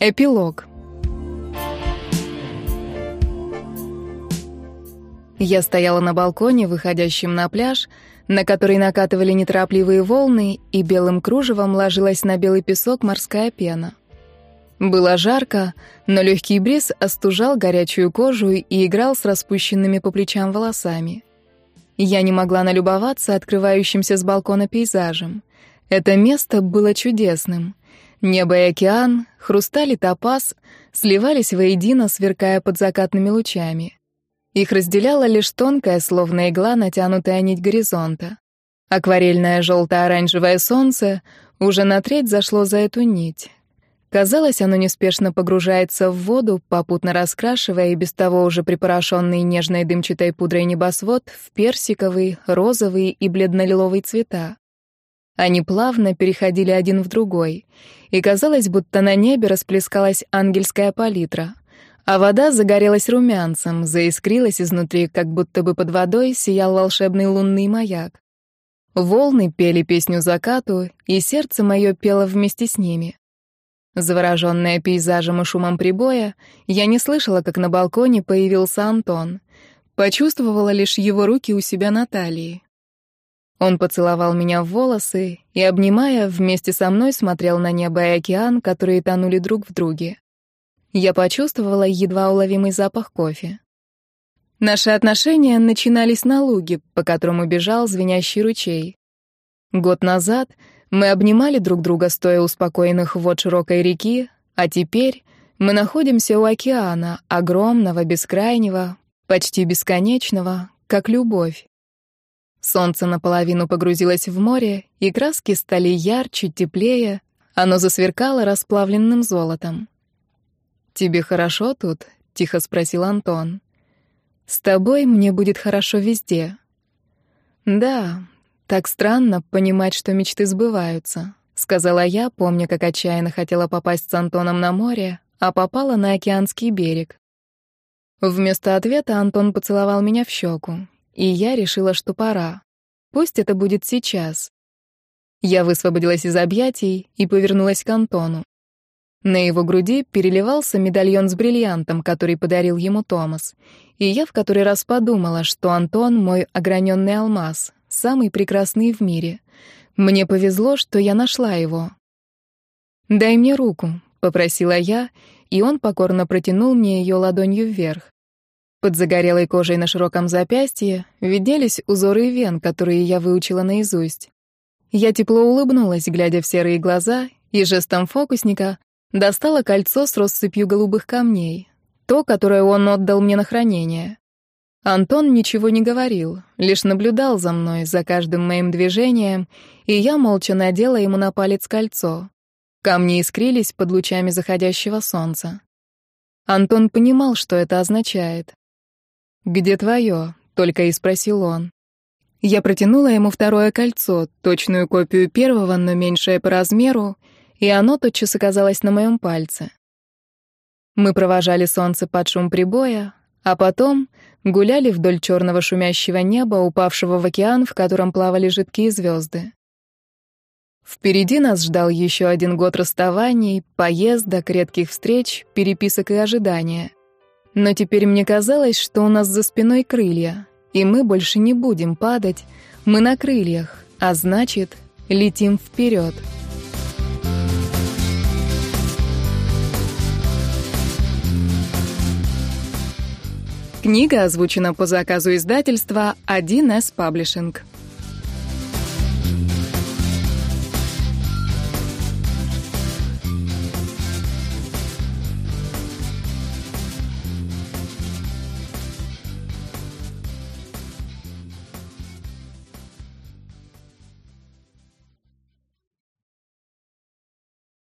Эпилог. Я стояла на балконе, выходящем на пляж, на который накатывали неторопливые волны, и белым кружевом ложилась на белый песок морская пена. Было жарко, но легкий бриз остужал горячую кожу и играл с распущенными по плечам волосами. Я не могла налюбоваться открывающимся с балкона пейзажем. Это место было чудесным — Небо и океан, хрусталь и топаз сливались воедино, сверкая под закатными лучами. Их разделяла лишь тонкая, словно игла, натянутая нить горизонта. Акварельное желто-оранжевое солнце уже на треть зашло за эту нить. Казалось, оно неспешно погружается в воду, попутно раскрашивая и без того уже припорошенный нежной дымчатой пудрой небосвод в персиковый, розовый и бледно-лиловый цвета. Они плавно переходили один в другой, и казалось, будто на небе расплескалась ангельская палитра, а вода загорелась румянцем, заискрилась изнутри, как будто бы под водой сиял волшебный лунный маяк. Волны пели песню закату, и сердце мое пело вместе с ними. Завороженная пейзажем и шумом прибоя, я не слышала, как на балконе появился Антон. Почувствовала лишь его руки у себя на талии. Он поцеловал меня в волосы и, обнимая, вместе со мной смотрел на небо и океан, которые тонули друг в друге. Я почувствовала едва уловимый запах кофе. Наши отношения начинались на луге, по которому бежал звенящий ручей. Год назад мы обнимали друг друга, стоя у спокойных вод широкой реки, а теперь мы находимся у океана, огромного, бескрайнего, почти бесконечного, как любовь. Солнце наполовину погрузилось в море, и краски стали ярче, теплее, оно засверкало расплавленным золотом. «Тебе хорошо тут?» — тихо спросил Антон. «С тобой мне будет хорошо везде». «Да, так странно понимать, что мечты сбываются», — сказала я, помня, как отчаянно хотела попасть с Антоном на море, а попала на океанский берег. Вместо ответа Антон поцеловал меня в щеку. И я решила, что пора. Пусть это будет сейчас. Я высвободилась из объятий и повернулась к Антону. На его груди переливался медальон с бриллиантом, который подарил ему Томас. И я в который раз подумала, что Антон — мой ограненный алмаз, самый прекрасный в мире. Мне повезло, что я нашла его. «Дай мне руку», — попросила я, и он покорно протянул мне ее ладонью вверх. Под загорелой кожей на широком запястье виднелись узоры вен, которые я выучила наизусть. Я тепло улыбнулась, глядя в серые глаза, и жестом фокусника достала кольцо с россыпью голубых камней, то, которое он отдал мне на хранение. Антон ничего не говорил, лишь наблюдал за мной, за каждым моим движением, и я молча надела ему на палец кольцо. Камни искрились под лучами заходящего солнца. Антон понимал, что это означает. «Где твое?» — только и спросил он. Я протянула ему второе кольцо, точную копию первого, но меньшее по размеру, и оно тотчас оказалось на моем пальце. Мы провожали солнце под шум прибоя, а потом гуляли вдоль черного шумящего неба, упавшего в океан, в котором плавали жидкие звезды. Впереди нас ждал еще один год расставаний, поездок, редких встреч, переписок и ожидания — но теперь мне казалось, что у нас за спиной крылья, и мы больше не будем падать, мы на крыльях, а значит, летим вперед. Книга озвучена по заказу издательства 1С Паблишинг.